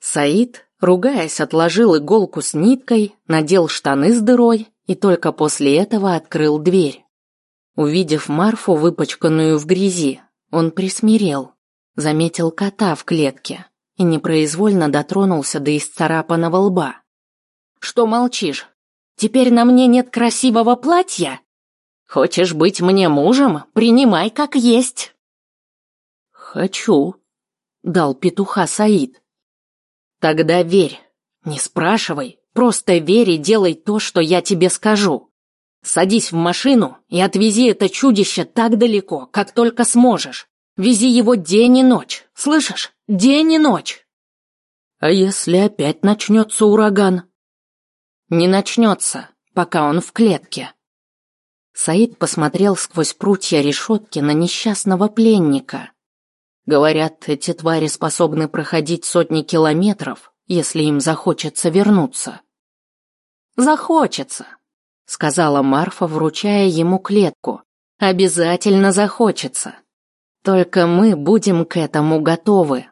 Саид, ругаясь, отложил иголку с ниткой, надел штаны с дырой и только после этого открыл дверь. Увидев Марфу, выпачканную в грязи, он присмирел, заметил кота в клетке и непроизвольно дотронулся до исцарапанного лба. «Что молчишь? Теперь на мне нет красивого платья? Хочешь быть мне мужем? Принимай как есть!» «Хочу», — дал петуха Саид. «Тогда верь. Не спрашивай, просто верь и делай то, что я тебе скажу. Садись в машину и отвези это чудище так далеко, как только сможешь. Вези его день и ночь, слышишь? День и ночь!» «А если опять начнется ураган?» «Не начнется, пока он в клетке». Саид посмотрел сквозь прутья решетки на несчастного пленника. Говорят, эти твари способны проходить сотни километров, если им захочется вернуться. Захочется, сказала Марфа, вручая ему клетку. Обязательно захочется. Только мы будем к этому готовы.